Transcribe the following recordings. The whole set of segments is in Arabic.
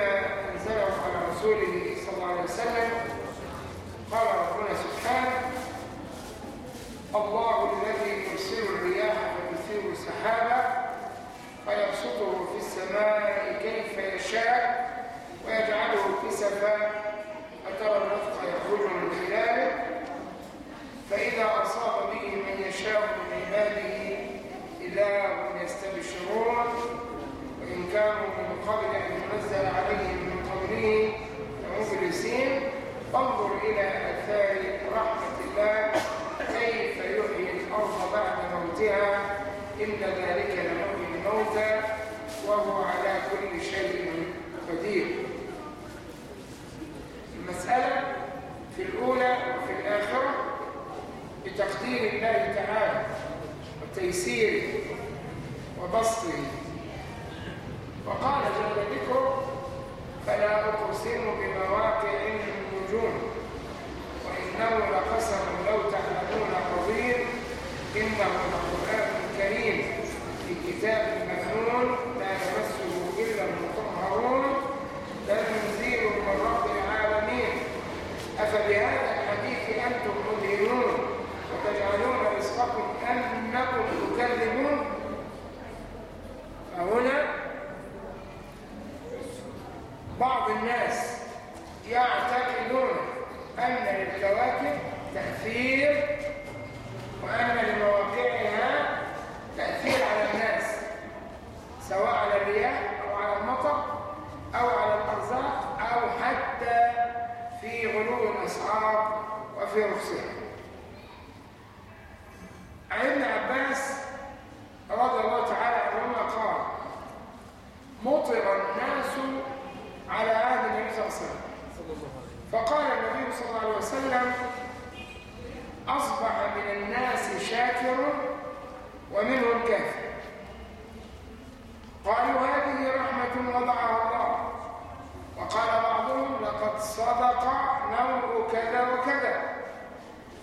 أنزله على رسوله صلى الله عليه وسلم قال ربنا سبحانه الله الذي يرسل الرياح فتثير سحابا فيبسطه في السماء كيف يشاء ويجعله كسفا فترى الرفق يخرج من خلاله فإذا أصاب به من يشاء من عباده هم يستبشرون. وإن كانوا من قبل أن ينزل عليهم من قبله لمبلسين فانظر إلى آثار رحمة الله. كيف يحيي الأرض بعد موتها؟ إن ذلك لمحيي الموتى وهو على كل شيء قدير. المسألة في الأولى وفي الآخرة بتقدير الله تعالى وتيسيره وبسطه وقال جل ذكره فلا أقسم بمواقع النجوم وإنه لقسم لو تعلمون قدير إنه لقرآن كريم في كتاب مكنون لا يمسه إلا المطهرون تنزيل من رب العالمين. أفبهذا الحديث أنتم مدهنون وتجعلون رزقكم أنكم تكذبون؟ فهنا بعض الناس يعتقدون أن للكواكب تأثير وأن لمواقعها تأثير على الناس سواء على الرياح أو على المطر أو على الأرزاق أو حتى في غلو الأسعار وفي رخصها. عن ابن عباس رضي الله تعالى عنهما قال مطر الناس على عهد النبي صلى الله عليه وسلم فقال النبي صلى الله عليه وسلم أصبح من الناس شاكر ومنهم كافر. قالوا هذه رحمة وضعها الله. وقال بعضهم لقد صدق نوع كذا وكذا.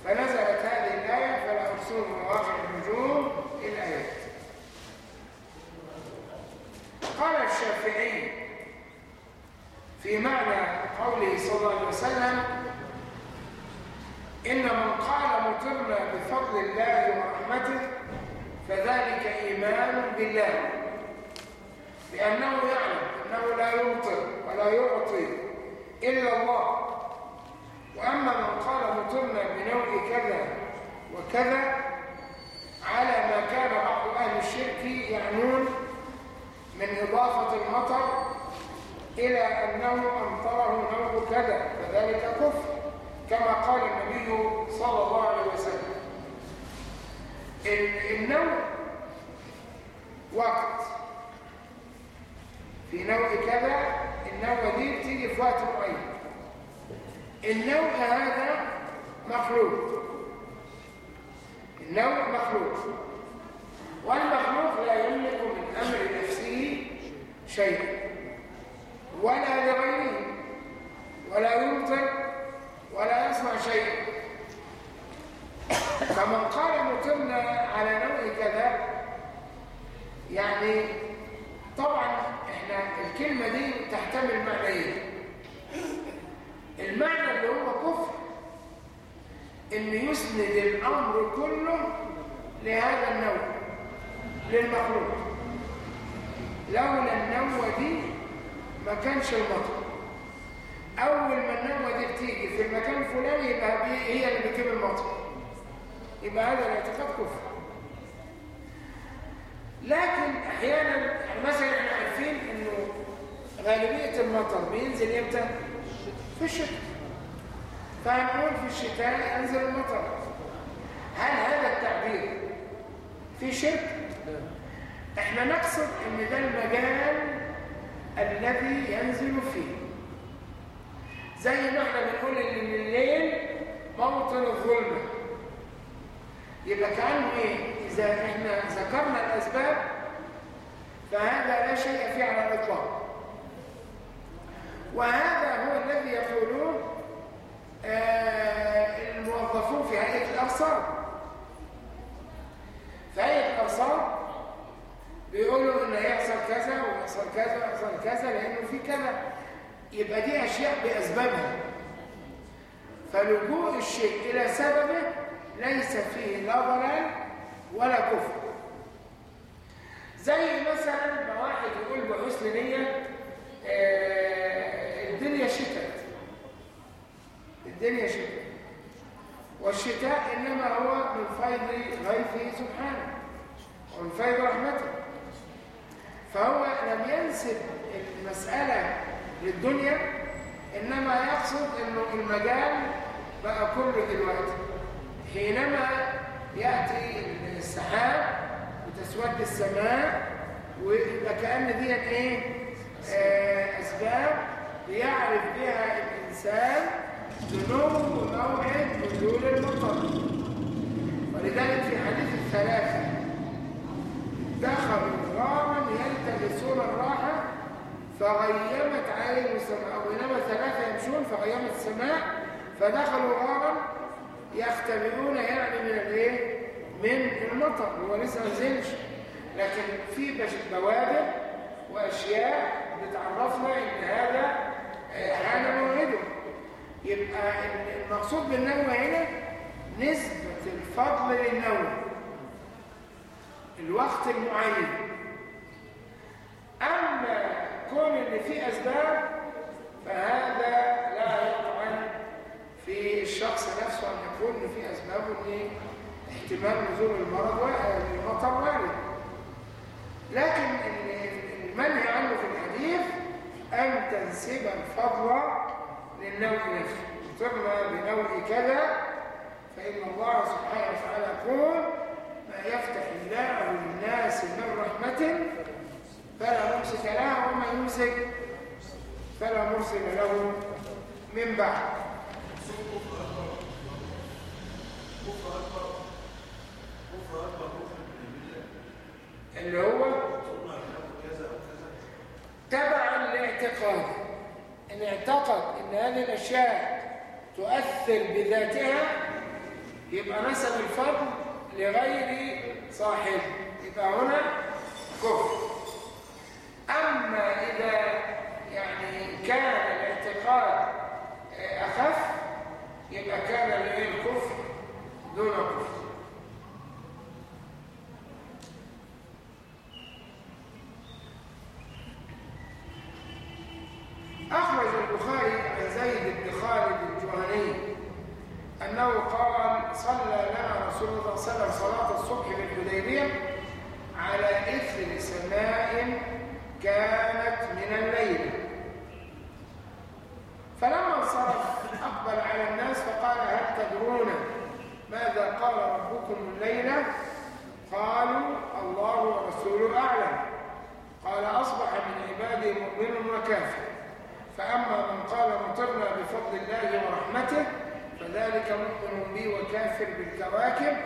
فنزلت هذه الآية فلا أرسل مواقع النجوم الآيات قال الشافعي في معنى قوله صلى الله عليه وسلم إن من قال مطرنا بفضل الله ورحمته فذلك إيمان بالله. لأنه يعلم أنه لا يمطر ولا يعطي إلا الله. وأما من قال مطرنا بنوع كذا وكذا على ما كان بعض أهل الشرك يعنون من إضافة المطر إلى أنه أمطره نوع كذا فذلك كفر كما قال النبي صلى الله عليه وسلم. النوع وقت في نوع كذا النوع دي بتيجي في وقت معين النوع هذا مخلوق. النوع مخلوق. والمخلوق لا يملك من أمر نفسه شيئا. ولا لغيره ولا ينطق ولا يسمع شيئا. فمن قال مطرنا على نوع كذا يعني طبعا إحنا الكلمة دي تحتمل معنيين إيه؟ المعنى اللي هو كفر إن يسند الأمر كله لهذا النوع للمخلوق. لولا النوع دي ما كانش المطر. أول ما النوة دي بتيجي في المكان الفلاني يبقى هي اللي بتجيب المطر. يبقى هذا الاعتقاد كفر. لكن أحيانا يعني مثلا إحنا عارفين إنه غالبية المطر بينزل إمتى؟ في الشتاء. فهنقول في الشتاء ينزل المطر. هل هذا التعبير في شرك؟ إحنا نقصد إن ده المجال الذي ينزل فيه. زي ما إحنا بنقول إن الليل موطن الظلمه يبقى كانه إيه؟ إذا إحنا ذكرنا الأسباب فهذا لا شيء فيه على الإطلاق. وهذا هو الذي يقولون آه الموظفون في هيئة الأرصاد. في هيئة الأرصاد بيقولوا إن هيحصل كذا ويحصل كذا ويحصل كذا لأنه في كذا. يبقى دي أشياء بأسبابها. فلجوء الشيء إلى سببه ليس فيه لا ضلال ولا كفر. زي مثلا ما واحد يقول بحسن نية آه الدنيا شتت الدنيا شتت والشتاء إنما هو من فيض غيثه سبحانه ومن فيض رحمته. فهو لم ينسب المسألة للدنيا إنما يقصد إنه المجال بقى كله دلوقتي. حينما يأتي السحاب وتسود السماء ويبقى كأن دي إيه؟ آه أسباب يعرف بها الإنسان دنو موعد نزول المطر ولذلك في حديث الثلاثة دخلوا غارا يلتمسون الراحة فغيمت عليهم السماء أو بينما ثلاثة يمشون فغيمت السماء فدخلوا غارا يختبئون يعني من الإيه؟ من المطر. هو لسه ما نزلش. لكن في بوادر وأشياء بتعرفنا إن هذا حان موعدة. يبقى المقصود بالنوم هنا نسبة الفضل للنوم الوقت المعين. أما كون إن في أسباب فهذا لا يطعن في الشخص نفسه أن يكون إن في اسباب ان احتمال نزول المرض المطر وارد لكن المنهي عنه في الحديث أن تنسب الفضل للنوع نفسه. مطرنا بنوع كذا فإن الله سبحانه وتعالى يقول ما يفتح الله للناس من رحمة فلا ممسك لها وما يمسك فلا مرسل له من بعد. اللي هو تبعا لاعتقاده ان اعتقد إن هذه الأشياء تؤثر بذاتها يبقى نسب الفضل لغير صاحبه يبقى هنا كفر. أما إذا يعني كان الاعتقاد أخف يبقى كان الكفر دون كفر أخرج البخاري عن زيد بن خالد الجهني أنه قال صلى لنا رسول الله صلى الله عليه وسلم صلاة الصبح بالحديبية على إثر سماء كانت من الليل. فلما انصرف أقبل على الناس فقال هل تدرون ماذا قال ربكم الليلة؟ قالوا الله ورسوله أعلم. قال أصبح من عبادي مؤمن وكافر. فأما من قال مطرنا بفضل الله ورحمته فذلك مؤمن بي وكافر بالكواكب.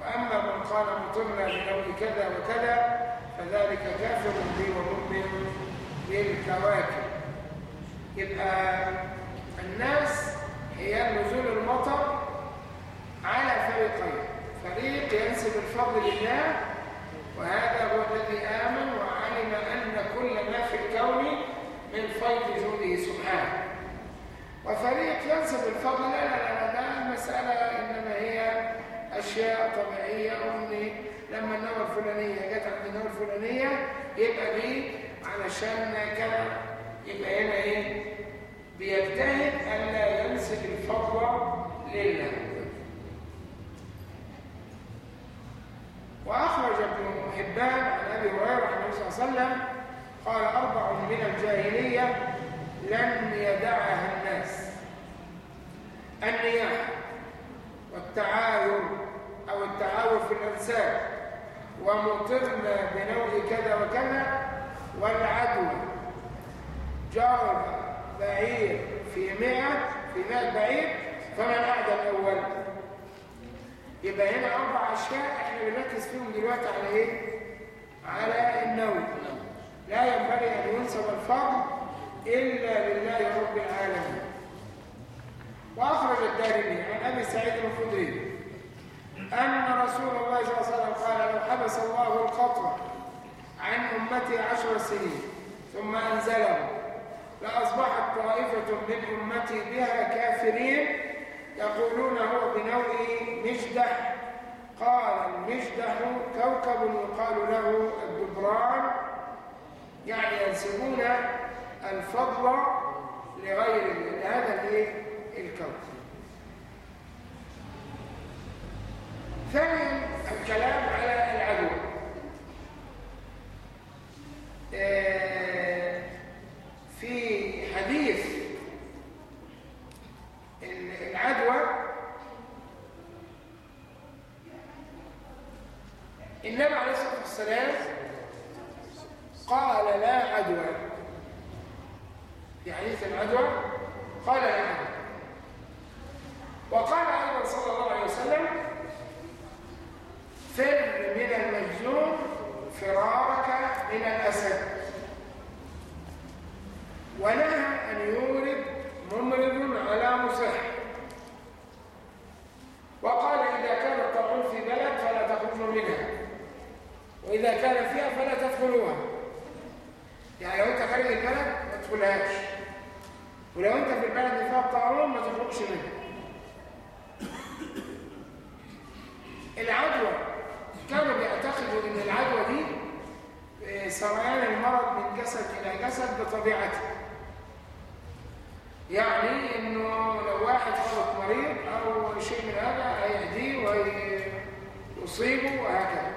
وأما من قال مطرنا بنوع كذا وكذا فذلك كافر بي ومؤمن بالكواكب يبقى الناس هي نزول المطر على فريقين. فريق ينسب الفضل لله وهذا هو الذي آمن وعلم أن كل ما في الكون من فيض جوده سبحانه. وفريق ينسب الفضل لا لا لا لا المسألة إنما هي أشياء طبيعية أمني لما النوى الفلانية جت عند النوى الفلانية يبقى دي علشان كده. يبقى هنا إيه؟ بيجتهد ألا ينسب الفضل لله. وأخرج ابن حبان عن أبي هريرة عن النبي صلى الله عليه وسلم قال أربع من الجاهلية لم يدعها الناس. النياحة والتعاير أو التعاير في الأنساب ومطرنا بنوع كذا وكذا والعدوى جار بعير في مئة في مئة بعير فمن أعدى الأول. يبقى هنا أربع أشياء إحنا بنركز فيهم دلوقتي على إيه؟ على النوم لا ينبغي أن ينسب الفضل إلا لله رب العالمين. وأخرج الدارمي عن أبي سعيد الخدري. أن رسول الله صلى الله عليه وسلم قال لو حبس الله القطر عن أمتي عشر سنين ثم أنزله لأصبحت طائفة من أمتي بها كافرين يقولون هو بنوع مجدح. قال المجدح كوكب يقال له الدبران. يعني ينسبون الفضل لغير هذا الكوكب ثانيا الكلام على العدو. آه، في حديث العدوى النبي عليه الصلاة والسلام قال لا عدوى. في حديث العدوى قال لا عدوى. وقال أيضا صلى الله عليه وسلم فر من المجنون فرارك من الأسد. ونهى أن يورد ممرض على مصح وقال إذا كان الطاعون في بلد فلا تخرجوا منها. وإذا كان فيها فلا تدخلوها. يعني لو أنت خارج البلد ما تدخلهاش. ولو أنت في البلد اللي فيها الطاعون ما تخرجش منها. العدوى كانوا بيعتقدوا إن العدوى دي سريان المرض من جسد إلى جسد بطبيعته. يعني إنه لو واحد خلط مريض أو شيء من هذا هيهديه ويصيبه وهكذا.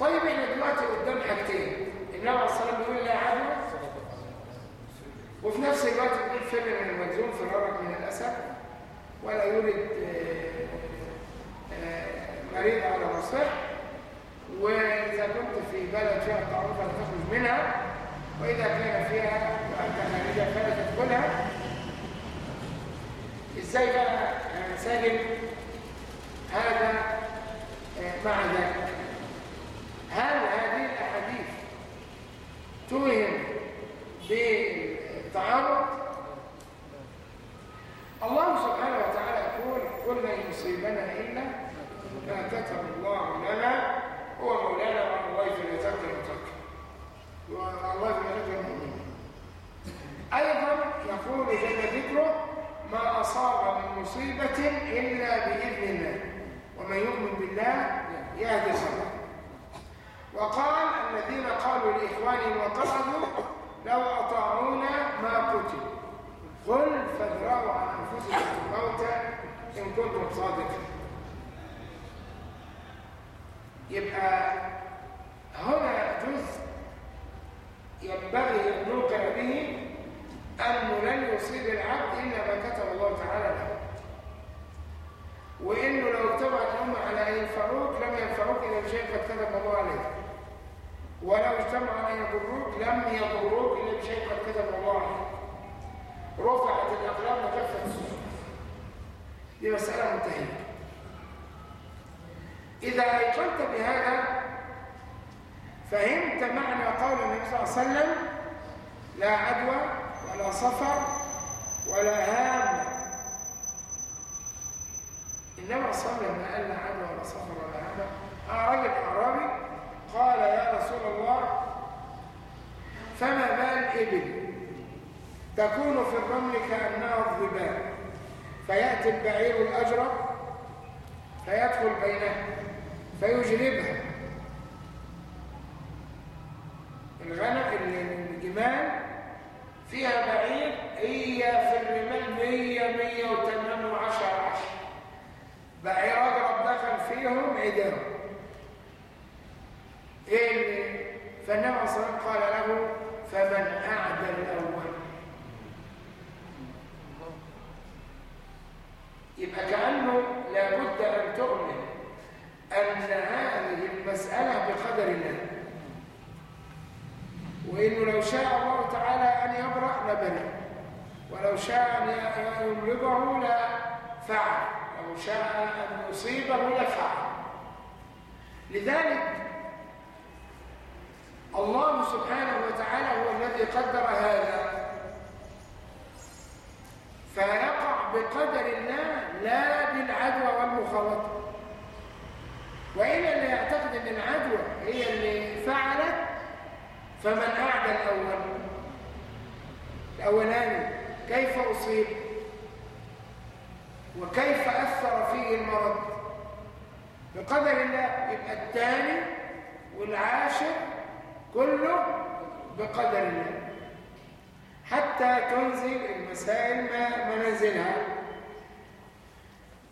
طيب إحنا دلوقتي قدام حاجتين. النبي عليه الصلاة والسلام بيقول لا عدوى وفي نفس الوقت بيقول من المجنون فرارك من الأسد ولا يولد مريض على مصح وإذا كنت في بلد فيها الطاعون فلا تخرج منها. وإذا كان فيها وأنت خارجة فلا تدخلها. إزاي بقى سالم هذا مع ذلك؟ هل هذه الأحاديث توهم بالتعارض؟ الله سبحانه وتعالى يقول قل لن يصيبنا إلا ما كتب الله لنا هو مولانا وعلى الله فليتوكل المتوكل. وعلى الله فليتوكل المؤمنين أيضا يقول جل ذكره ما أصاب من مصيبة إلا بإذن الله ومن يؤمن بالله يهدي صدره وقال الذين قالوا لإخوانهم وقعدوا لو أطاعونا ما قتلوا. قل فادرأوا عن أنفسكم الموت إن كنتم صادقين. يبقى هنا جزء ينبغي أن نوقع به أنه لن يصيب العبد إلا ما كتب الله تعالى له. وإنه لو اجتمعت الأمة على أن ينفعوك لم ينفعوك إلا بشيء قد كتب الله عليك. ولو اجتمعوا على أن يضروك لم يضروك إلا بشيء قد كتب الله عليك. رفعت الأقلام وكفت الصحف دي مسألة منتهية. إذا أيقنت بهذا فهمت معنى قول النبي صلى الله عليه وسلم لا عدوى ولا صفر ولا هام النبي صلى وسلم قال لا عدوى ولا صفر ولا هام راجل أعرابي قال يا رسول الله فما بال إبل تكون في الرمل كأنها الظباء فيأتي البعير الأجرب فيدخل بينها. فيجلبها. الغنم الجمال فيها بعير هي في الرمال 100 108 و10 10 بعير أجرب دخل فيهم عدام إيه فالنبي صلى الله عليه وسلم قال له؟ فمن أعدى الأول. يبقى كأنه لابد أن تؤمن. أن هذه المسألة بقدر الله. وإنه لو شاء الله تعالى أن يبرأ لبرأ. ولو شاء أن يمرضه لفعل لو شاء أن يصيبه لفعل لذلك الله سبحانه وتعالى هو الذي قدر هذا. فيقع بقدر الله لا بالعدوى والمخالطة وإلا اللي يعتقد أن العدوى هي اللي فعلت فمن أعدى الأول؟ الأولاني كيف أصيب؟ وكيف أثر فيه المرض؟ بقدر الله يبقى الثاني والعاشر كله بقدر الله. حتى تنزل المسائل منازلها.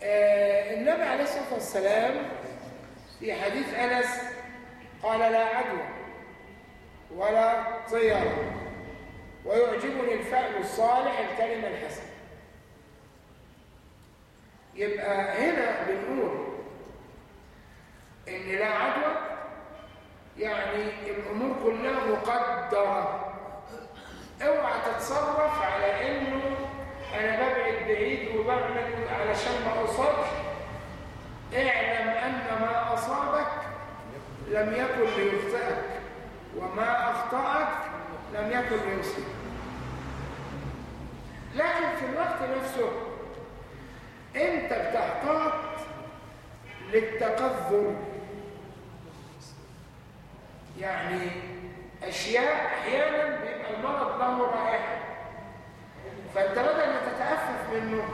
آه النبي عليه الصلاة والسلام في حديث أنس قال لا عدوى ولا طيرة ويعجبني الفعل الصالح الكلمة الحسنة يبقى هنا بنقول إن لا عدوى يعني الأمور كلها مقدرة. اوعى تتصرف على إنه أنا ببعد بعيد وبعمل علشان ما اصابش اعلم أن ما أصابك لم يكن ليخطئك وما أخطأك لم يكن ليصيبك لكن في الوقت نفسه أنت بتحتاط للتقذر. يعني أشياء أحيانا بيبقى المرض له رائحة فأنت بدل ما تتأفف منه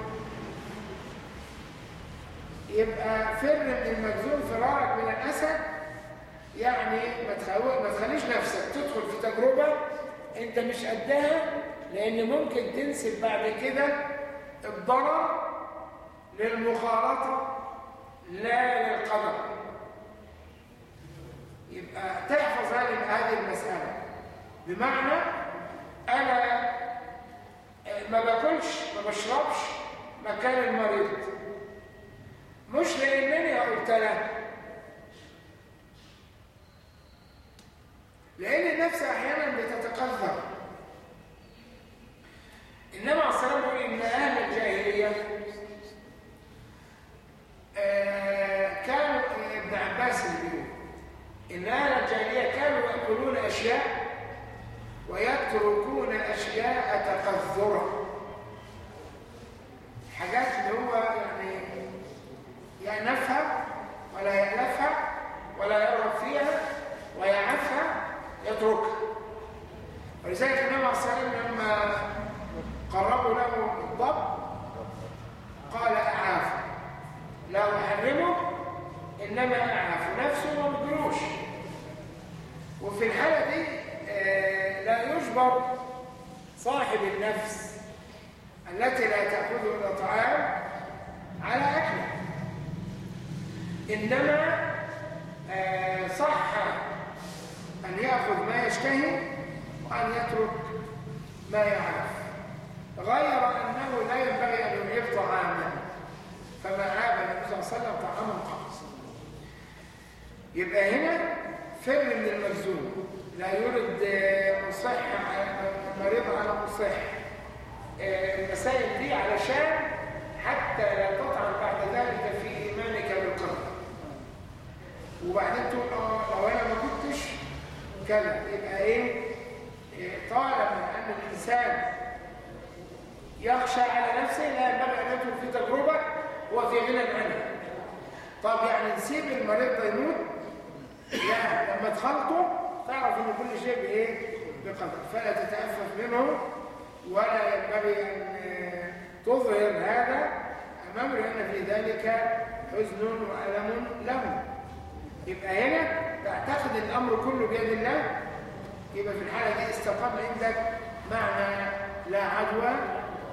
يبقى فر من المجذوم فرارك من الأسد يعني ما تخليش نفسك تدخل في تجربة أنت مش قدها لأن ممكن تنسب بعد كده الضرر للمخالطه لا للقدر. يبقى تحفظ هذه المسألة. بمعنى أنا ما باكلش ما بشربش مكان المريض. مش لأنني قلت له لأن النفس أحيانا بتتقذر. إنما يقول إن أهل الجاهلية آه كانوا ابن عباس بيقول إن أهل الجاهلية كانوا يأكلون أشياء ويتركون أشياء تقذرا حاجات اللي هو يعني يأنفها ولا يألفها ولا يرغب فيها ويعفها يتركها. ولذلك النبي عليه الصلاة والسلام لما قربوا له الضب قال أعافه لا أحرمه إنما أعاف. نفسه ما بيجروش وفي الحالة دي آه لا يجبر صاحب النفس التي لا تأخذ إلا طعام على أكله. إنما آه صح أن يأخذ ما يشتهي وأن يترك ما يعرف غير أنه لا ينبغي أن يعيب طعاما. فما عاب النبي صلى الله عليه وسلم طعاما قط. يبقى هنا فر من المجزوم لا يرد مصح مريض على مصح المسائل دي علشان حتى لا تطعن بعد ذلك في وبعدين تقول آه لو أنا ما كنتش كذا يبقى إيه؟ طالما ان الإنسان يخشى على نفسه لا ينبغي أن يدخل في تجربة هو في غنى عنها. طب يعني نسيب المريض ده يموت؟ لا لما تخلطه تعرف إن كل شيء بإيه؟ بقدر. فلا تتأفف منه ولا ينبغي أن تظهر هذا أمام لأن في ذلك حزن وألم له. يبقى هنا تعتقد الأمر كله بيد الله يبقى في الحالة دي استقام عندك معنى لا عدوى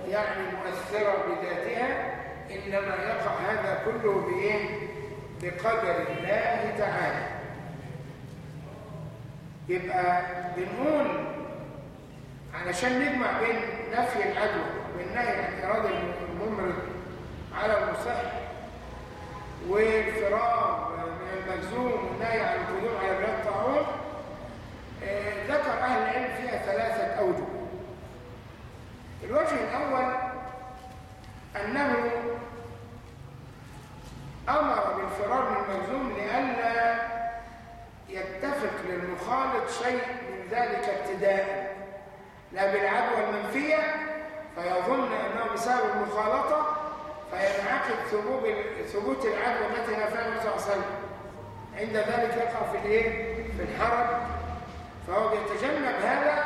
يعني مؤثرة بذاتها إنما يقع هذا كله بإيه؟ بقدر الله تعالى يبقى بنقول علشان نجمع بين نفي العدوى والنهي عن إرادة الممرض على المصح والفرار المجزوم والنهي عن القدوم على بلاد الطاعون آه، ذكر أهل العلم فيها ثلاثة أوجه الوجه الأول أنه أمر بالفرار من المجزوم لئلا يتفق للمخالط شيء من ذلك ابتداء لا بالعدوى المنفية فيظن أنه بسبب المخالطة فينعقد ثبوت العدوى التي نفاها النبي صلى الله عليه وسلم عند ذلك يقع في الايه؟ في الحرج فهو بيتجنب هذا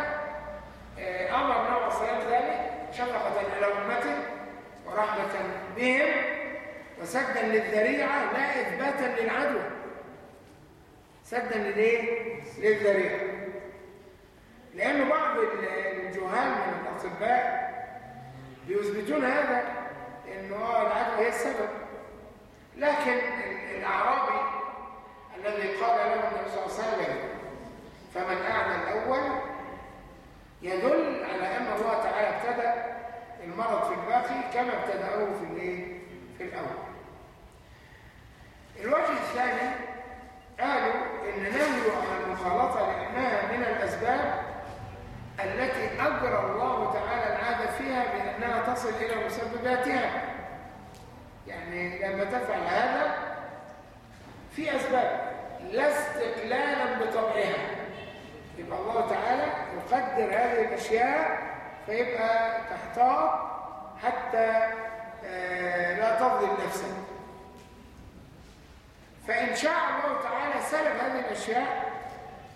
آه، أمر النبي صلى الله عليه وسلم ذلك شفقة على امته ورحمة بهم وسدا للذريعة لا إثباتا للعدوى سدا للايه؟ للذريعة لأن بعض الجهال من الأطباء بيثبتون هذا إنه العدوى هي السبب لكن الأعرابي الذي قال له النبي صلى الله عليه وسلم فمن أعلى الأول يدل على أن الله تعالى ابتدأ المرض في الباقي كما ابتدأه في الايه؟ في الأول الوجه الثاني قالوا إن نهي عن المخالطة لأنها من الأسباب التي أجرى الله تعالى العادة فيها بأنها تصل إلى مسبباتها يعني لما تفعل هذا في أسباب لا استقلالا بطبعها يبقى الله تعالى يقدر هذه الأشياء فيبقى تحتاط حتى آه، لا تظلم نفسك فإن شاء الله تعالى سلب هذه الأشياء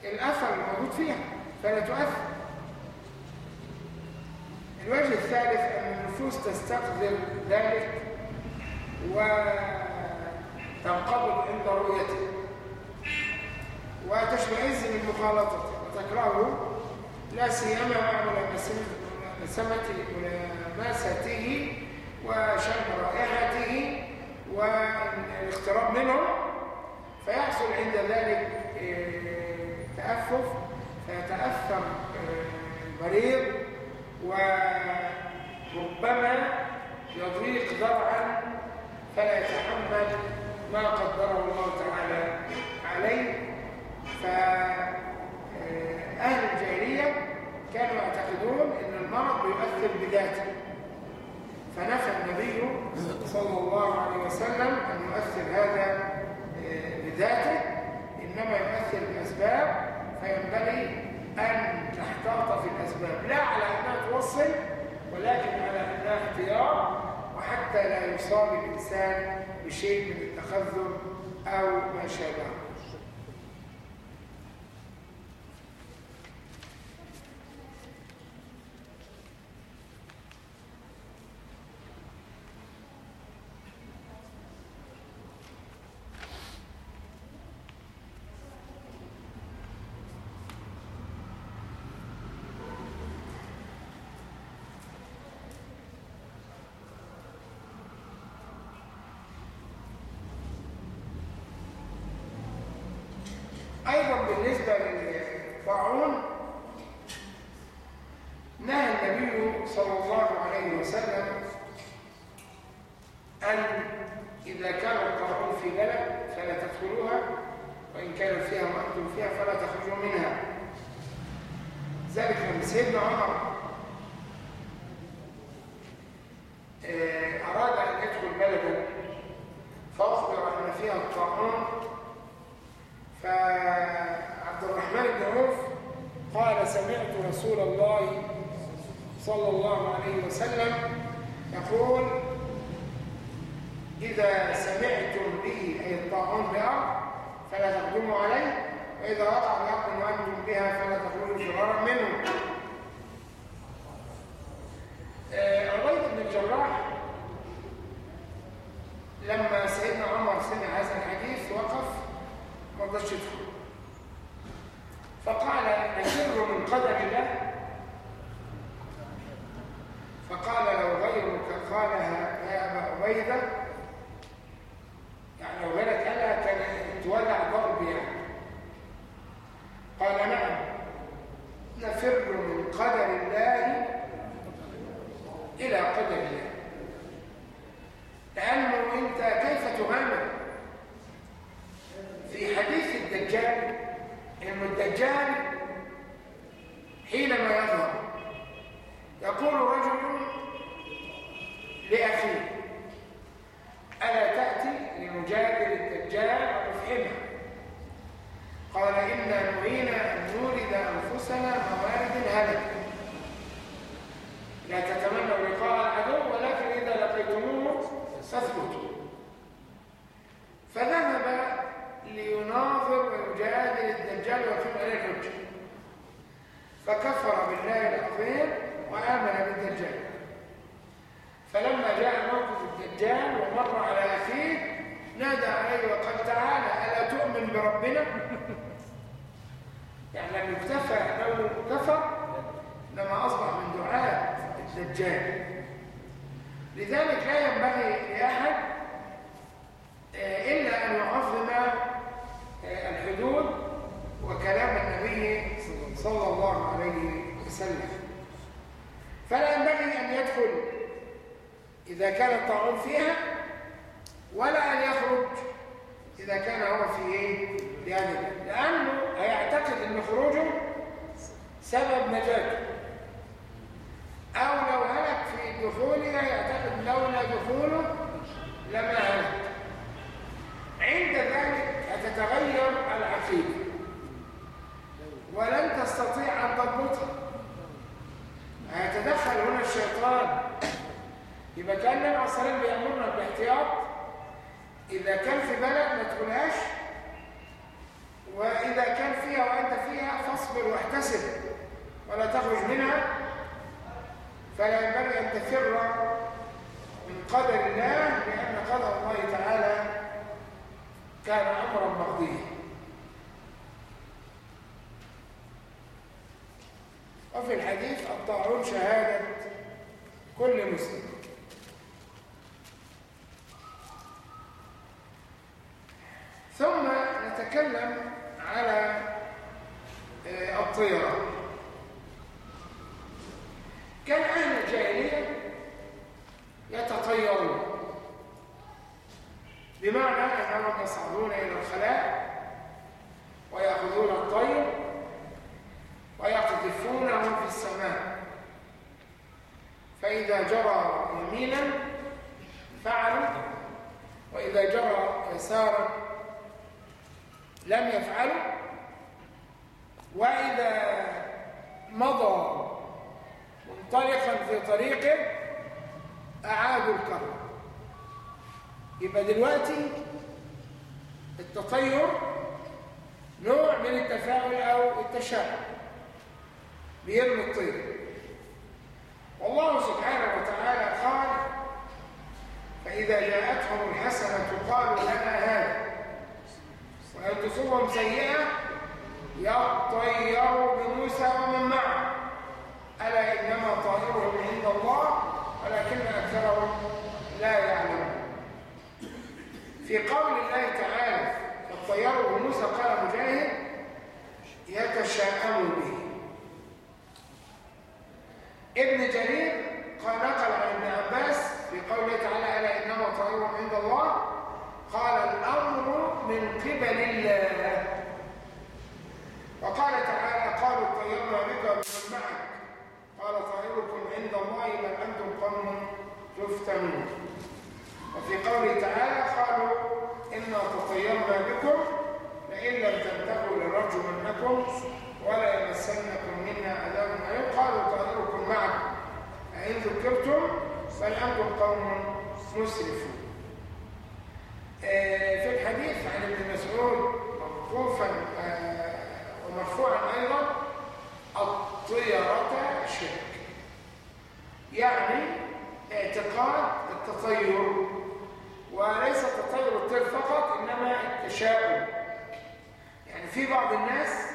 الأثر الموجود فيها فلا تؤثر الوجه الثالث أن النفوس تستقدر ذلك وتنقبض عند رؤيته وتشمئز من مخالطته وتكرهه لا سيما مع ملامسته وشم رائحته والاقتراب منه فيحصل عند ذلك آه، تأفف فيتأثر آه، المريض وربما يضيق ذرعا فلا يتحمل ما قدره الله تعالى عليه. فأهل آه، الجاهلية كانوا يعتقدون أن المرض يؤثر بذاته. فنفى النبي صلى الله عليه وسلم أن يؤثر هذا آه، بذاته إنما يؤثر بأسباب فينبغي أن تحتاط في الأسباب. لا على أنها توصل ولكن على أنها اختيار وحتى لا يصاب الإنسان بشيء من التخذر أو ما أيضا بالنسبة للطاعون نهى النبي صلى الله عليه وسلم أن إذا كان الطاعون في بلد فلا تدخلوها وإن كان فيها وأنتم فيها فلا تخرجوا منها. ذلك من سيدنا عمر. آه، أراد أن يدخل بلدا فأخبر أن فيها الطاعون فأخبر عبد الرحمن بن عوف قال سمعت رسول الله صلى الله عليه وسلم يقول إذا سمعتم به أي الطاعون بأرض فلا تقدموا عليه وإذا وقع لكم أنتم بها فلا تقولوا شرارا منه آه، عبيد بن الجراح لما سيدنا عمر سمع هذا الحديث وقف ما رضاش يدخل. لذلك لا ينبغي لأحد آه، إلا أن يعظم آه، الحدود وكلام النبي صلى الله عليه وسلم فلا ينبغي أن يدخل إذا كان الطاعون فيها ولا أن يخرج إذا كان هو في إيه؟ يعني لأنه هيعتقد أن خروجه سبب نجاته أو لو هلك دخولها يعتقد لولا دخوله لما هلك عند ذلك هتتغير العقيدة. ولن تستطيع أن تضبطها. هيتدخل هنا الشيطان يبقى كان النبي عليه الصلاة والسلام بيأمرنا بالاحتياط إذا كان في بلد ما تقولهاش وإذا كان فيها وأنت فيها فاصبر واحتسب ولا تخرج منها. فلا ينبغي أن تفر من قدر الله لأن قدر الله تعالى كان أمرا مقضيا. وفي الحديث الطاعون شهادة كل مسلم. ثم نتكلم على آه، الطيران. كان أهل الجاهلية يتطيرون. بمعنى أنهم يصعدون إلى الخلاء ويأخذون الطير ويقذفونه في السماء. فإذا جرى يمينا فعلوا وإذا جرى يسارا لم يفعلوا وإذا مضى منطلقا في طريقه أعادوا الكرة يبقى دلوقتي التطير نوع من التفاؤل أو التشاؤم. بيرمي الطير. والله سبحانه وتعالى قال فإذا جاءتهم الحسنة قالوا لنا هذا. وإن تصبهم سيئة يطيروا بموسى ومن معه. ألا إنما طائرهم عند الله ولكن أكثرهم لا يعلمون. في قول الله تعالى الطيار بموسى قال مجاهد يتشاءم به. ابن جرير قال نقل عن ابن عباس في قوله تعالى ألا إنما طائرهم عند الله؟ قال الأمر من قبل الله. وقال تعالى قالوا طيرنا بك ومن معك قال طائركم عند الله بل أنتم قوم تفتنون. وفي قوله تعالى قالوا إنا تطيرنا بكم لئن لم تنتهوا لنرجمنكم ولا يمسنكم منا عذاب أليم. قالوا طائركم معكم أئن ذكرتم بل أنتم قوم مسرفون. آه، في الحديث عن ابن مسعود موقوفا آه، ومرفوعا أيضا الطيرة شرك. يعني اعتقاد التطير وليس التطير الطير فقط إنما التشاؤم. يعني في بعض الناس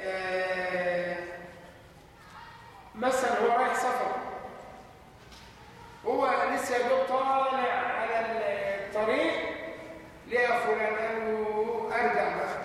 آه، مثلا هو رايح سفر. هو لسه يدوب طالع على الطريق لقى فلان قال له أرجع بقى.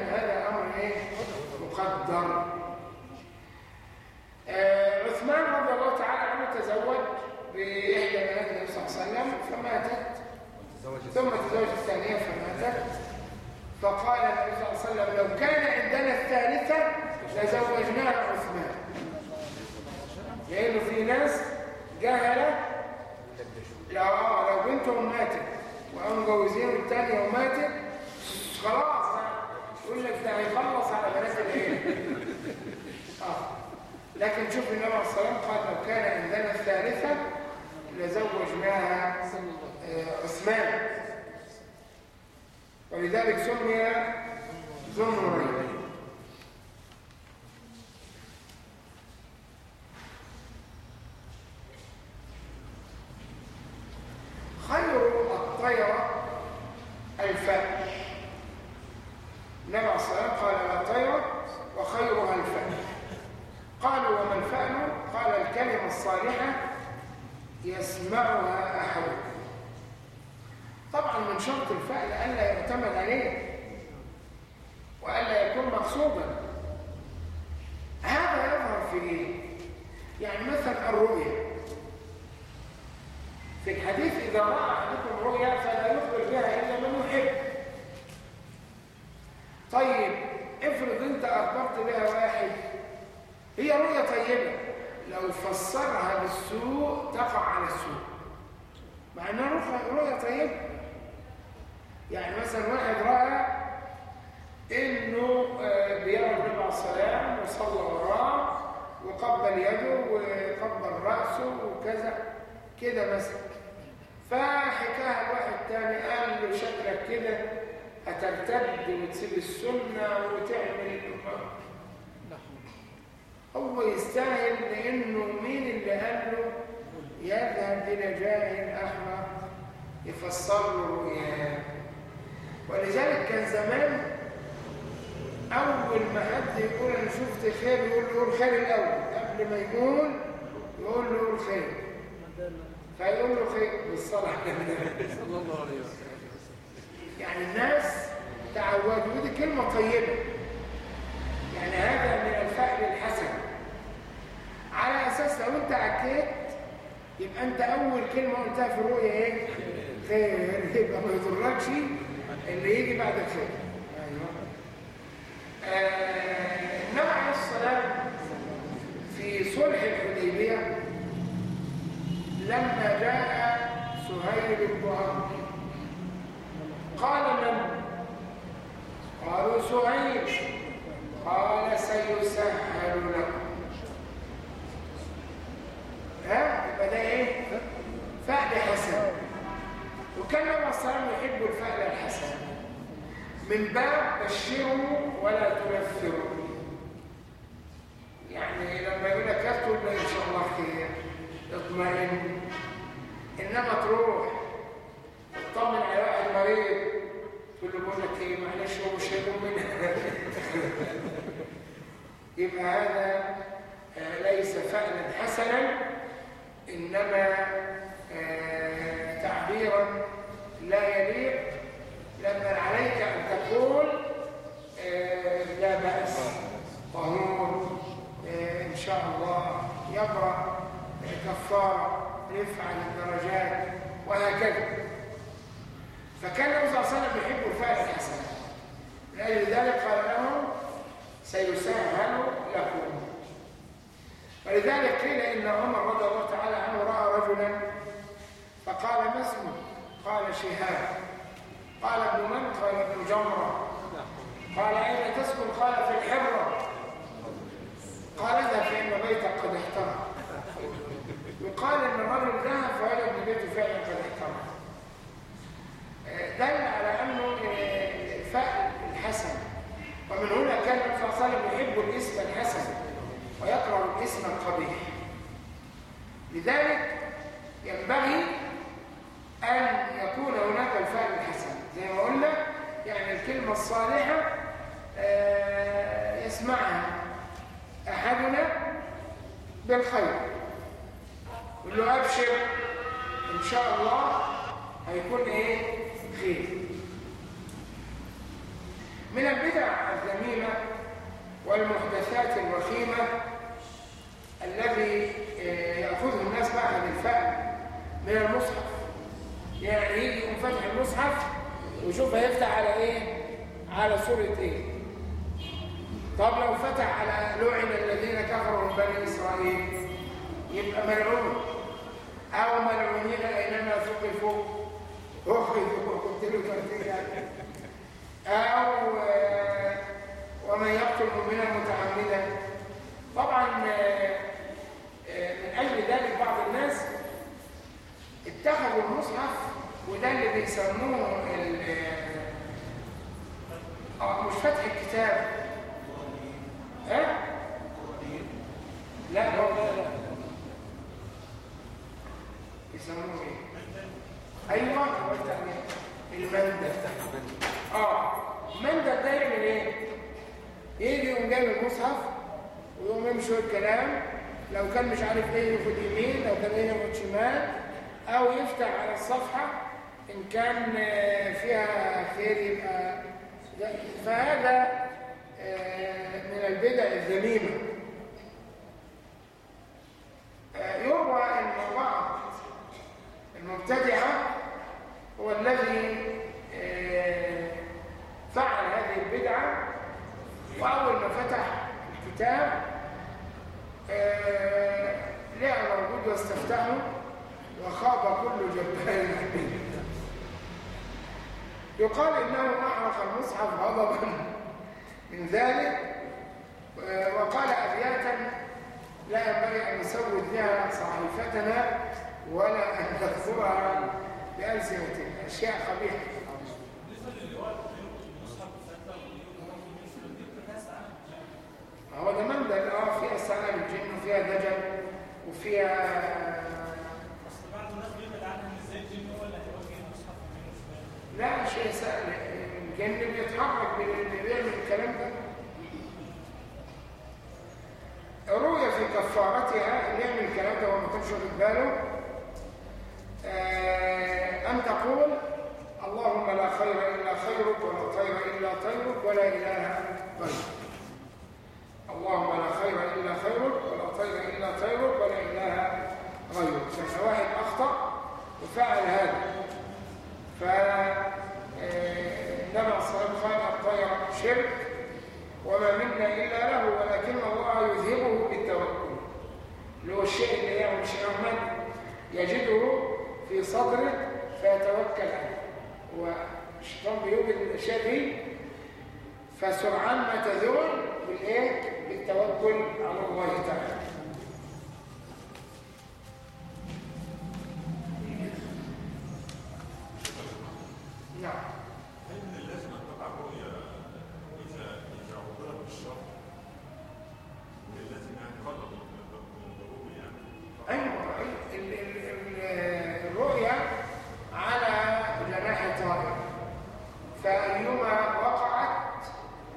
لأن هذا أمر إيه؟ مقدر. آه عثمان رضي الله تعالى عنه تزوج بإحدى بنات النبي صلى الله عليه وسلم فماتت. ثم تزوج الثانية فماتت. فقال النبي صلى الله عليه وسلم لو كان عندنا الثالثة لزوجناها عثمان. لأنه في ناس جهلة لو بنتهم ماتت وقاموا مجوزين الثانية وماتت خلاص. يقول لك ده هيخلص على بنات الايه آه. لكن شوف النبي عليه الصلاه والسلام قال لو كان عندنا ثالثة لزوج معها آه، عثمان. ولذلك سمي زمر خير الطيرة عليه السلام قال لا طير وخيرها الفأل قالوا وما الفأل قال الكلمة الصالحة يسمعها أحدكم طبعا من شرط الفعل ألا يعتمد عليه وألا يكون مقصودا هذا يظهر في إيه؟ يعني مثلا الرؤية. في الحديث إذا رأى أحدكم رؤيا فلا يخبر بها إلا من يحب. طيب افرض أنت أخبرت بها واحد هي رؤية طيبة لو فسرها بالسوء تقع على السوء. مع إنها رؤية طيبة. يعني مثلا واحد رأى إنه آه، بيرى النبي عليه السلام وصلى وراه وقبل يده وقبل رأسه وكذا كده مثلا فحكاها لواحد تاني قال له شكلك كده. هترتد وتسيب السنة وتعمل هو يستاهل لأنه مين اللي قال له يذهب إلى جاهل أحمق يفسر له رؤياه ولذلك كان زمان أول ما حد يقول أنا شفت خير يقول له قول خير الأول. قبل ما يقول يقول له قول خير. فيقول له خير بالصلاة. صلى الله عليه وسلم. يعني الناس تعودوا. ودي كلمة طيبة. يعني هذا من الفعل الحسن. على أساس لو أنت عكيت يبقى أنت أول كلمة قلتها في الرؤية إيه؟ خير. يبقى ما يضركش اللي يجي بعد الخير. النبي عليه الصلاة في صلح الحديبية لما جاء سهيل بن قال من قالوا سهيل قال سيسهل لكم. ها؟ يبقى ده إيه؟ فعل حسن. وكان النبي صلى الله عليه وسلم يحب الفعل الحسن. من باب بشروا ولا تنفروا. يعني لما يقول لك يقتل إن شاء الله خير اطمئن. إنما تروح. تطمن على واحد مريض. تقول له بقول لك إيه معلش هو مش هيقوم منها يبقى هذا آه، ليس فعلا حسنا إنما آه، تعبيرا لا يليق. لما عليك أن تقول آه، لا بأس. طهور إن شاء الله. يبرأ كفارة. رفع للدرجات. وهكذا. فكان النبي صلى الله عليه وسلم يحب الفعل الحسن. لأجل ذلك قال لهم سيسهل لكم. ولذلك قيل إن عمر رضي الله تعالى عنه رأى رجلا فقال ما اسمه قال شهاب. قال ابن من؟ قال ابن جمرة. قال أين تسكن؟ قال في الحرة. قال اذهب فإن بيتك قد احترق. يقال إن الرجل ذهب فوجد بيته فعلا دل على أنه الفعل الحسن. ومن هنا كان النبي صلى الله عليه وسلم يحب الاسم الحسن ويكره الاسم القبيح. لذلك ينبغي أن يكون هناك الفعل الحسن. زي ما قلنا يعني الكلمة الصالحة آه، يسمعها أحدنا بالخير. يقول له أبشر إن شاء الله هيكون إيه؟ خير من البدع الذميمة والمحدثات الوخيمة الذي آه، يأخذه الناس بعد الفعل من المصحف. يعني يجي يقوم فتح المصحف ويشوف هيفتح على إيه؟ على سورة إيه؟ طب لو فتح على لعن الذين كفروا من بني إسرائيل يبقى ملعون. أو ملعونين أينما ثقفوا. وقتلوا تقتيلا أو آه، ومن يقتل مؤمنا متعمدا طبعا آه، آه، من أجل ذلك بعض الناس اتخذوا المصحف وده اللي بيسموه آه مش فتح الكتاب ها؟ لا لا لا يسموه إيه؟ أيوه. المندل آه. مندل ده يعمل إيه؟ جايب المصحف ويقوم يمشي الكلام. لو كان مش عارف إيه ياخد يمين لو كان إيه ياخد شمال أو يفتح على الصفحة إن كان فيها خير يبقى فهذا من البدع الذميمة. يروى ان بعض المبتدعة هو الذي فعل هذه البدعة وأول ما فتح الكتاب لقى موجود واستفتحه وخاب كل جبار. يقال إنه احرق المصحف غضبا من ذلك وقال أبياتا لا ينبغي أن نسود بها صحيفتنا ولا أن نكتبها بألسنتنا. أشياء قبيحه هو ده منبل آه فيها سنة بالجن وفيها دجل وفيها اصل بعض الناس الجن هو اللي لا شيء سهل. الجن بيتحرك بيعمل الكلام ده. روي في كفارتها اللي يعمل الكلام ده وما كانش واخد باله. أن تقول اللهم لا خير إلا خيرك ولا طير إلا طيرك ولا إله غيرك اللهم لا خير إلا خيرك ولا طير إلا طيرك ولا إله غيرك فإن واحد أخطأ وفعل هذا. فالنبي صلى الله عليه وسلم الطير شرك وما منا إلا له ولكن الله يذهبه بالتوكل اللي هو الشيء اللي يعمل شيء أحمد يجده في صدره فيتوكل عليه. والشيطان بيوجد دي فسرعان ما تزول بالإيه؟ بالتوكل على الله تعالى نعم هل من اللازم ان تقع الرؤيا اذا اذا عبرت بالشر؟ من اللازم يعني قدر من الضروري يعني أيوه ال- ال- ال- الرؤيا على جناح طائر فايما وقعت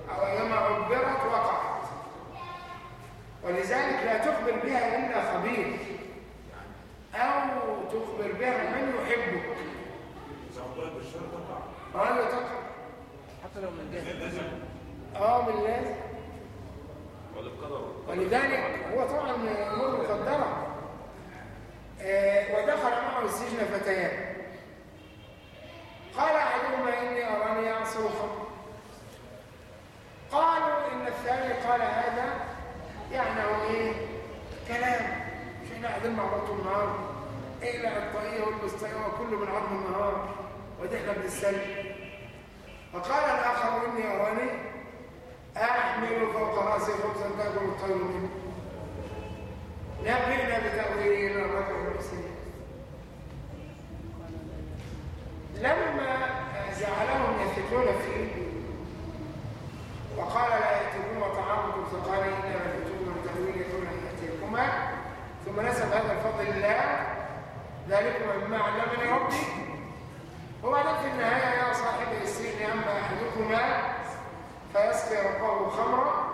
أو ايما عبرت وقعت ولذلك لا تخبر بها الا خبير أو تخبر بها من يحبك اذا عبرت بالشر تقع هذا تقع حتى لو من جهة لازم آه من لازم ولا القدر ولذلك هو طبعا امور مقدره آه، ودخل معه السجن فتيان قال احدهما اني اراني اعصر الخمر قالوا ان الثاني قال هذا يعني هو إيه كلام مش إحنا قاعدين مع بعض طول النهار اقلع الطاقيه والبس طاقيه وكله من عظم النهار ودي إحنا بنستلم فقال الآخر اني اراني احمل فوق راسي خبزا تاكل الطير منه نبئنا بتاويله الرجل المحسن لما جعلهم يثقون فيه وقال لا يأتيكما طعامكم ثقالي إلا ما جئتكم من تأويله ثم يأتيكما ثم نسب هذا الفضل لله ذلكم مما علمني ربي وبعدين في النهاية يا صاحب السجن أما أحدكما فيسقي ربه خمرا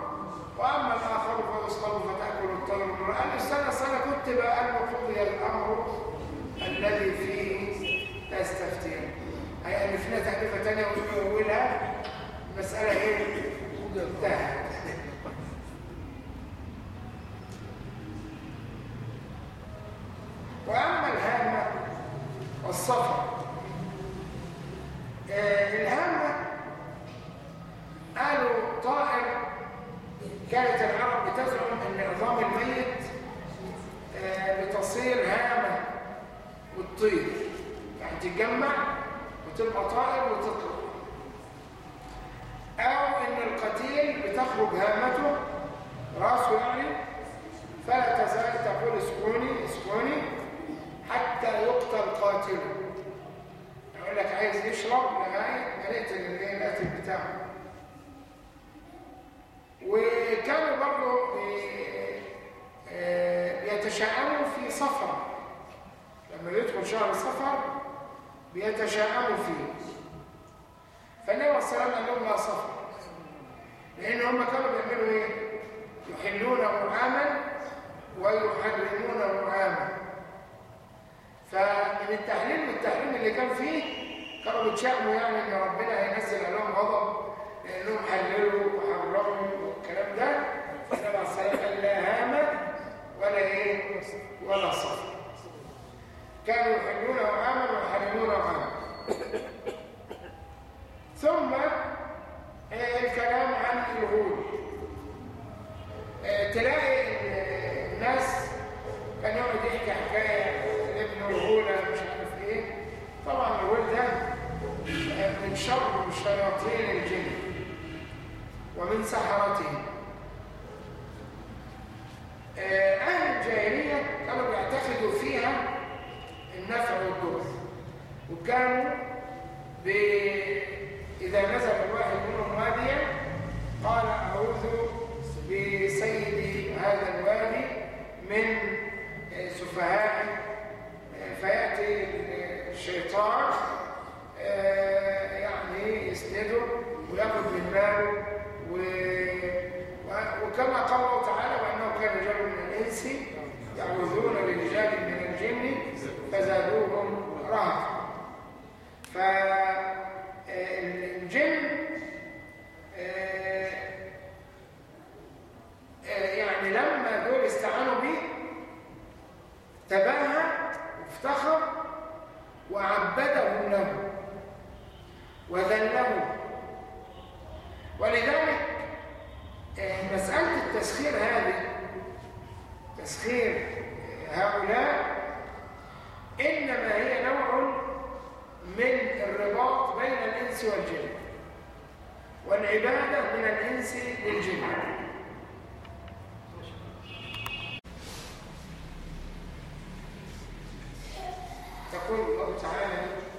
وأما الآخر فيصلب فتأكل الطير من قال استنى استنى كنت بقى قضي الأمر الذي فيه تستفتين هي الف لنا تاليفه ثانية ونقولها المساله إيه انتهت واما الهامه والصفر آه الهامه قالوا طائر كانت العرب بتزعم ان عظام الميت آه، بتصير هامه وتطير يعني تتجمع وتبقى طائر وتطلع أو ان القتيل بتخرج هامته راسه يعني فلا تزال تقول اسكوني اسكوني حتى يقتل قاتله يقول لك عايز يشرب لغايه ما يقتل الايه القاتل بتاعه وكانوا برضه بي- آه، بيتشائموا في صفر لما يدخل شهر صفر بيتشائموا فيه فالنبي عليه الصلاه والسلام قال لهم لا صفر لأن لأن هم كانوا بيعملوا إيه يحلون عاما ويحرمون عاما فمن التحليل والتحريم اللي كان فيه كانوا بيتشائموا يعني ان ربنا هينزل عليهم غضب لانهم حللوا وحرموا والكلام ده فالنبي عليه الصلاه والسلام قال لا هامه ولا إيه ولا صفر كانوا يحلون عاما ويحرمون عاما ثم آه، الكلام عن الغول آه، تلاقي ال- الناس كان يقعد يحكي حكايه ابن الغولة مش عارف إيه طبعا الغول ده آه، من شر شياطين الجن ومن سحرتهم آه، أهل الجاهلية كانوا بيعتقدوا فيها النفع والضر وكانوا. إذا نزل الواحد منهم واديا قال أعوذ بسيد هذا الوادي من آه، سفهاء آه، فيأتي الشيطان آه، يسنده ويأخذ من ماله و... وكما قال الله تعالى وأنه كان رجال من الإنس يعوذون برجال من الجن فزادوهم رهقا. فالجن يعني لما دول استعانوا به تباهى وافتخر وعبدهم له. وذلهم. ولذلك آه، مسألة التسخير هذه تسخير هؤلاء إنما هي نوع من الرباط بين الإنس والجن والعبادة من الإنس للجن. تقول الله تعالى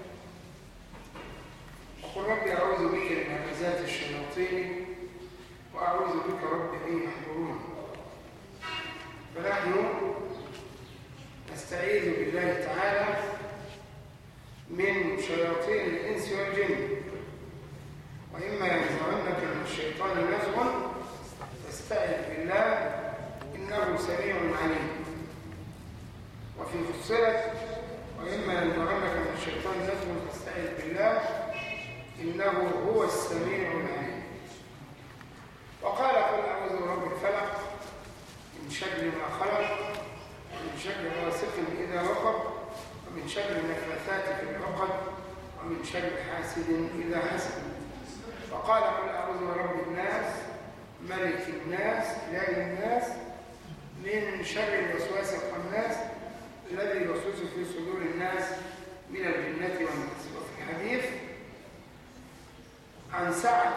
وقل ربي أعوذ بك من همزات الشياطين وأعوذ بك رب أن يحضرون. فنحن نستعيذ بالله تعالى من شياطين الإنس والجن. وإما ينزغنك من الشيطان نزغ فاستعذ بالله إنه سميع عليم. وفي فصلت وإما ينزغنك من الشيطان نزغ فاستعذ بالله إنه هو السميع العليم. وقال قل أعوذ برب الفلق من شر ما خلق ومن شر غاسق إذا وقب ومن شر النفاثات في العقد ومن شر حاسد إذا حسد. وقال قل أعوذ برب الناس ملك الناس إله الناس من شر الوسواس الخناس الذي يوسوس في صدور الناس من الجنة والناس. وفي حديث عن سعد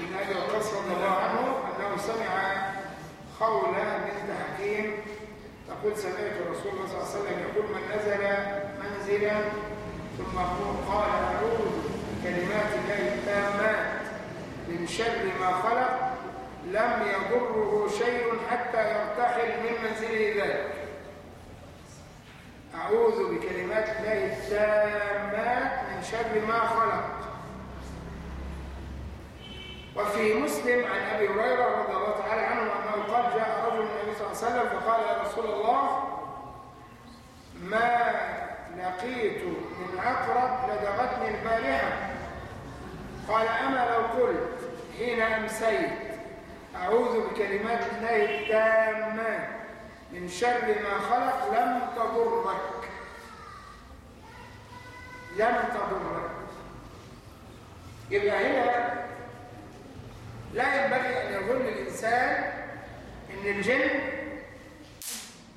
بن أبي وقاص رضي الله عنه أنه سمع خولة بنت حكيم تقول سمعت رسول الله صلى الله عليه وسلم يقول من نزل منزلا ثم قال أعوذ بكلمات الله التامات من شر ما خلق لم يضره شيء حتى يرتحل من منزله ذلك. أعوذ بكلمات الله التامات من شر ما خلق. وفي مسلم عن أبي هريرة رضي الله تعالى عنه أنه قال جاء رجل النبي صلى الله عليه وسلم فقال يا رسول الله ما لقيت من عقرب لدغتني البارحة. قال أما لو قلت حين أمسيت أعوذ بكلمات الله التامات من شر ما خلق لم تضرك. لم تضرك. يبقى هنا لا ينبغي أن يظن الإنسان أن الجن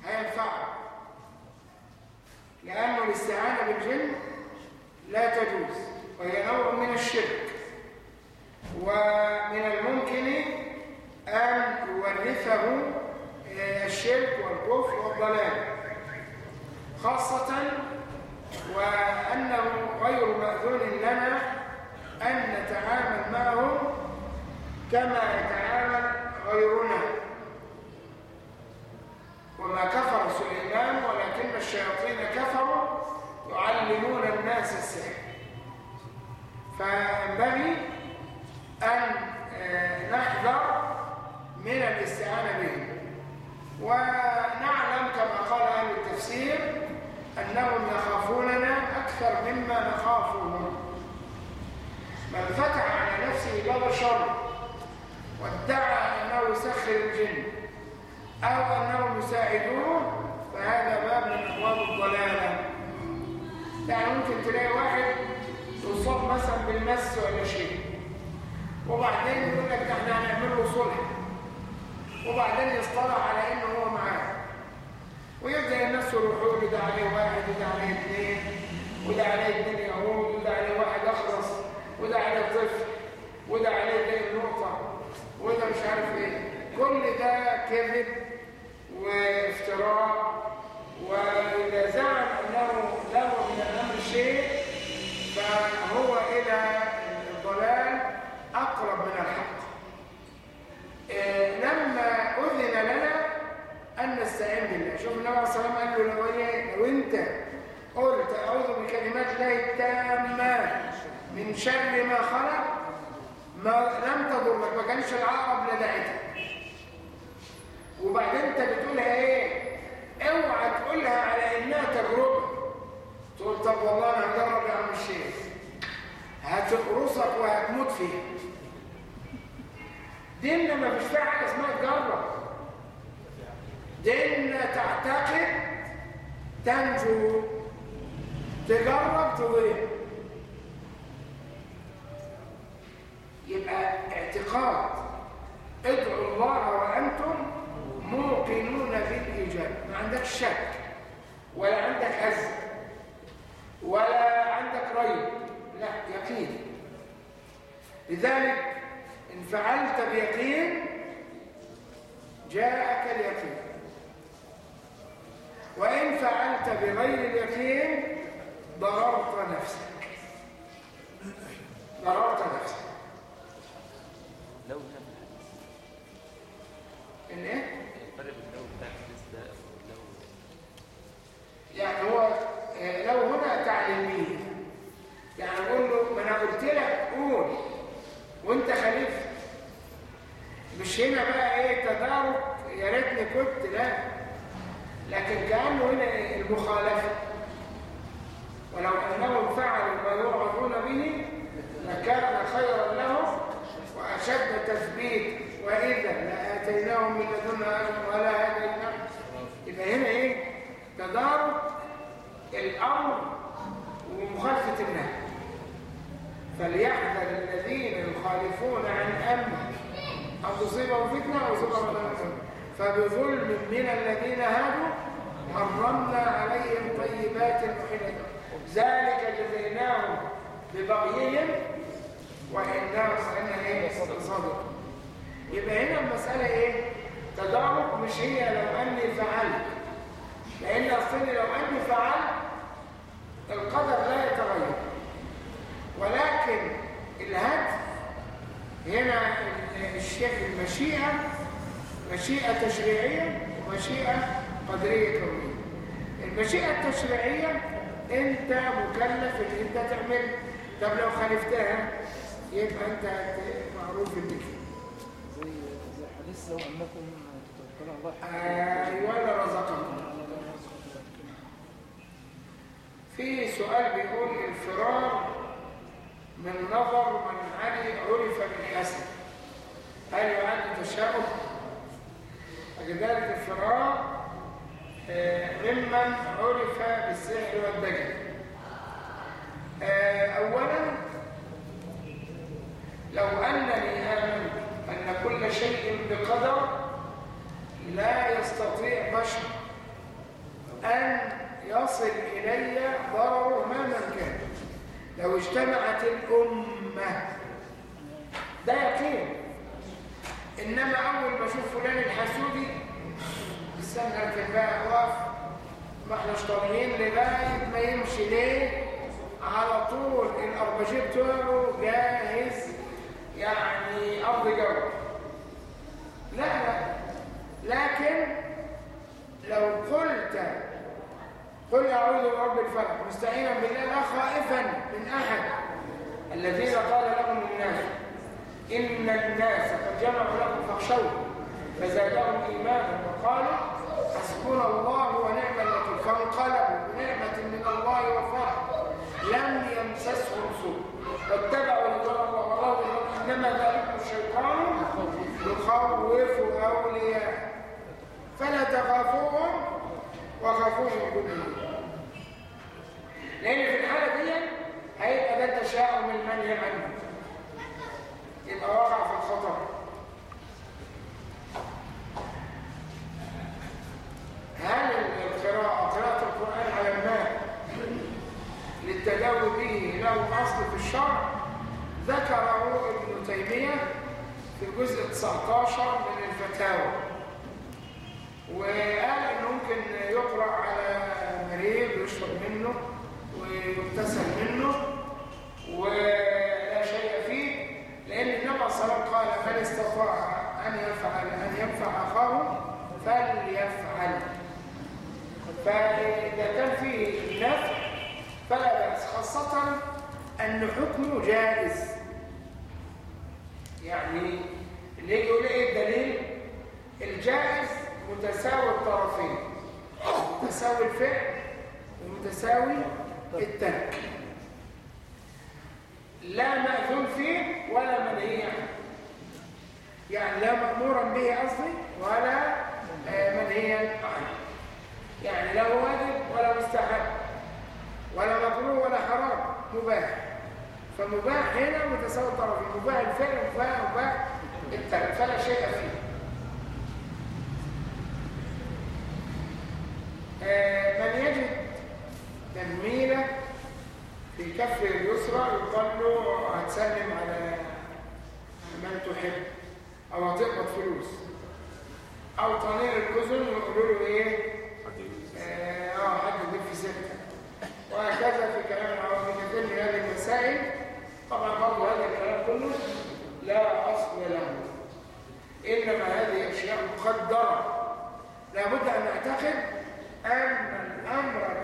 هينفعه لأنه الاستعانة بالجن لا تجوز وهي نوع من الشرك ومن الممكن أن يورثه الشرك والكفر والضلال خاصة وأنه غير مأذون لنا أن نتعامل معهم كما يتعامل غيرنا. وما كفر سليمان ولكن الشياطين كفروا يعلمون الناس السحر. فينبغي أن آه، نحذر من الاستعانة به ونعلم كما قال أهل التفسير أنهم يخافوننا أكثر مما نخافهم. من فتح على نفسه باب الشر وادعى أنه يسخر الجن أو أنهم يساعدوه فهذا باب من أبواب الضلالة. يعني ممكن تلاقي واحد يصاب مثلا بالمس ولا شيء وبعدين يقول لك إحنا هنعمل له صلح وبعدين يصطلح على إنه هو معاه. ويبدا الناس يروحوا له ده عليه واحد وده عليه اثنين وده عليه اثنين يهود وده عليه واحد اخرس وده عليه طفل وده عليه ده نقطة. وده مش عارف إيه كل ده كذب وافتراء وإذا زعم أنه له من الامر شيء فهو إلى الضلال أقرب من الحق إيه، لما أذن لنا أن نستعين بالله شوف النبي عليه الصلاة والسلام قال له لو, إيه؟ لو أنت قلت أعوذ بكلمات الله التامات من شر ما خلق ما لم تضرك ما كانش العقرب لدعتك وبعدين أنت بتقولها إيه؟ اوعى تقولها على إنها تجربة. تقول طب والله أنا هجرب يا عم الشيخ. هتقرصك وهتموت فيها. ديننا ما فيش فيها حاجة اسمها تجرب. ديننا تعتقد تنجو تجرب تضيع. يبقى اعتقاد. ادعوا الله وأنتم موقنون بالاجابه ما عندكش شك ولا عندك هزه ولا عندك ريب. لا يقين. لذلك إن فعلت بيقين جاءك اليقين. وإن فعلت بغير اليقين ضررت نفسك. ضررت نفسك. لو كان الحديث إن إيه؟ الفرق بين لو بتاع الحديث ده ولو يعني هو آه، لو هنا تعليمية يعني أقول له ما أنا قلت لك قول. وأنت خليفة مش هنا بقى إيه تدارك يا ريتني كنت لا. لكن كأنه هنا؟ المخالفة. ولو أنهم فعلوا ما يوعظون به لكان خيرا لهم وأشد تثبيت وإذا لآتيناهم من لدنا أجر ولا هديناهم يبقى هنا إيه؟ تدارك الأمر ومخالفة النهي. فليحذر الذين يخالفون عن أمره أن تصيبهم فتنة أو يصيبهم عذاب. فبظلم من الذين هادوا حرمنا عليهم طيبات أحلت ذلك جزيناهم ببغيهم وإنهم أن إيه؟ صدق يبقى هنا المسألة إيه؟ تدارك مش هي لو أني فعلت. لأن أصلي لو أني فعلت القدر لا يتغير. ولكن الهدف هنا الشيخ المشيئة مشيئة تشريعية ومشيئة قدرية كونية. المشيئة التشريعية أنت مكلف إن أنت تعمل. طب لو خالفتها؟ يبقى هت- معروف بك زي زي حديث لو أنكم تتوكلوا على الله أيوة لرزقكم في سؤال بيقول الفرار من نظر من علي عرف بالحسن. هل يعد تشاؤم؟ وكذلك الفرار آه، ممن عرف بالسحر والدجل. آه، أولا لو أنني آمنت أن كل شيء بقدر لا يستطيع بشر أن يصل إلي ضرره مهما كان. لو اجتمعت الأمة. ده يقين إنما أول ما أشوف فلان الحسودي استنى اركن بقى واقف ما إحناش طالعين لغاية ما يمشي ليه؟ على طول الأربجي بتوعه جاهز. يعني أرض جو لا لا. لكن لو قلت قل أعوذ برب الفلق مستعينا بالله لا خائفا من أحد. الذين قال لهم الناس إن الناس قد جمعوا لكم فاخشوهم فزادهم إيمانا وقالوا حسبنا الله ونعم الوكيل. فانقلبوا بنعمة من الله وفضل لم يمسسهم سوء. واتبعوا رضوان الله إنما ذلك الشيطان يخوف أولياء فلا تخافوهم وخافوهم كلهم. لأن في الحالة دي هيبقى ده تشاؤم المنهي عنه. يبقى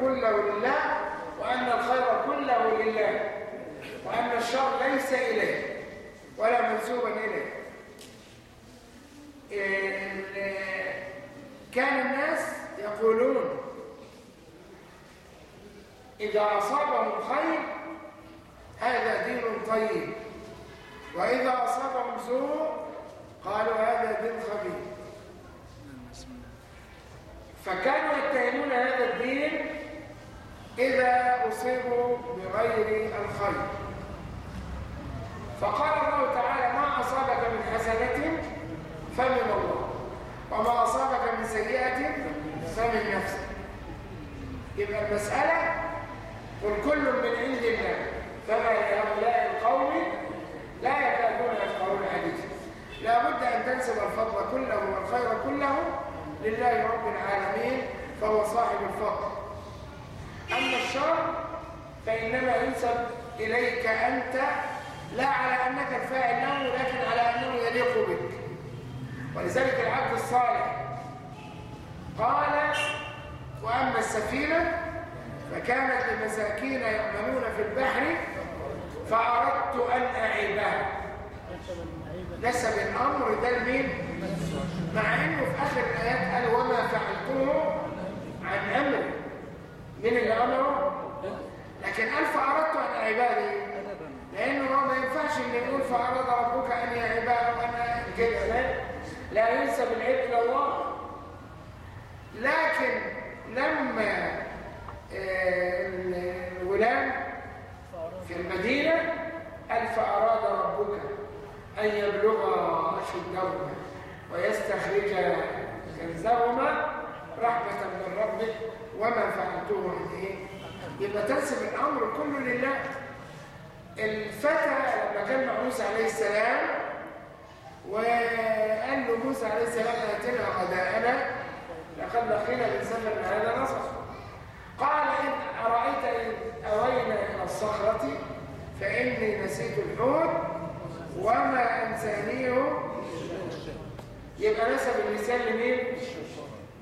كله لله وأن الخير كله لله وأن الشر ليس إليه ولا منسوبا إليه. ال- كان الناس يقولون إذا أصابهم خير هذا دين طيب وإذا أصابهم سوء قالوا هذا دين خبيث. فكانوا يتهمون هذا الدين إذا أصيبوا بغير الخير. فقال الله تعالى ما أصابك من حسنة فمن الله وما أصابك من سيئة فمن نفسك. يبقى المسألة قل كل من عند الله فما لهؤلاء القوم لا يكادون يفقهون حديثا لابد أن تنسب الفضل كله والخير كله لله رب العالمين فهو صاحب الفضل. أما الشر فإنما ينسب إليك أنت لا على أنك الفاعل له لكن على أنه يليق بك. ولذلك العبد الصالح قال وأما السفينة فكانت لمساكين يعملون في البحر فأردت أن أعيبها. نسب الأمر ده لمين؟ مع أنه في آخر الآيات قال وما فعلته عن أمري. من اللي أمره؟ لكن قال فأردت أن ليه؟ لأنه ما ينفعش إن يقول فأراد ربك أن يعيبها وأنا كده لا ينسب العيب إلى الله لكن لما آه، الغلام في المدينة قال فأراد ربك أن يبلغ أشدهما ويستخرج كنزهما رحمة من ربك وما فعلته عن إيه؟ يبقى تنسب الأمر كله لله الفتى لما كان مع موسى عليه السلام وقال له موسى عليه السلام اتنا غداءنا لقد لقينا من سفر هذا نصر قال إن أرأيت إذ أوينا إلى الصخرة فإني نسيت الحوت وما أنسانيه يبقى نسب النسيان لمين؟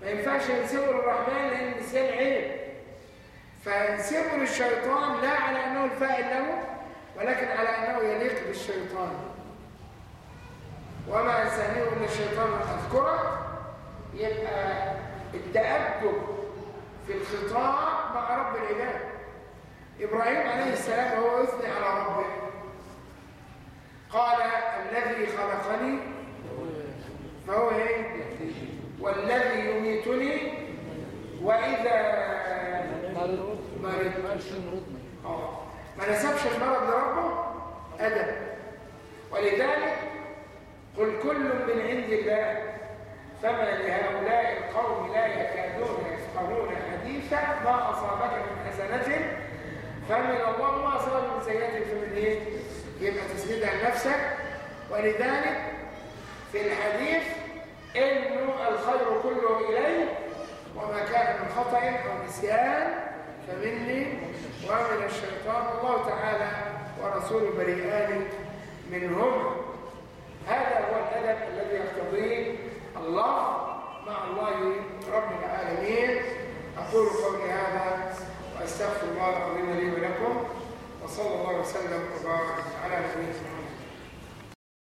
ما ينفعش ينسبه للرحمن لأن النسيان عيب. فينسبه للشيطان لا على أنه الفاعل له ولكن على أنه يليق بالشيطان. وما ينسانيه إلا الشيطان أذكره. يبقى التأدب في الخطاب مع رب العباد. إبراهيم عليه السلام وهو يثني على ربه. قال الذي خلقني فهو إيه؟ والذي يميتني وإذا مرض مرض ما نسبش المرض لربه ادب ولذلك قل كل من عند الله فما لهؤلاء القوم لا يكادون يفقهون حديثا ما أصابك من حسنة. فمن الله ما أصابك من سيئة. فمن إيه؟ يبقى تسندها لنفسك ولذلك في الحديث انه الخير كله اليه وما كان من خطأ أو نسيان فمني ومن الشيطان. الله تعالى ورسوله بريئان منهما هذا هو الأدب الذي يقتضيه الله مع الله رب العالمين. أقول قولي هذا وأستغفر الله العظيم لي ولكم وصلى الله وسلم وبارك على نبينا محمد.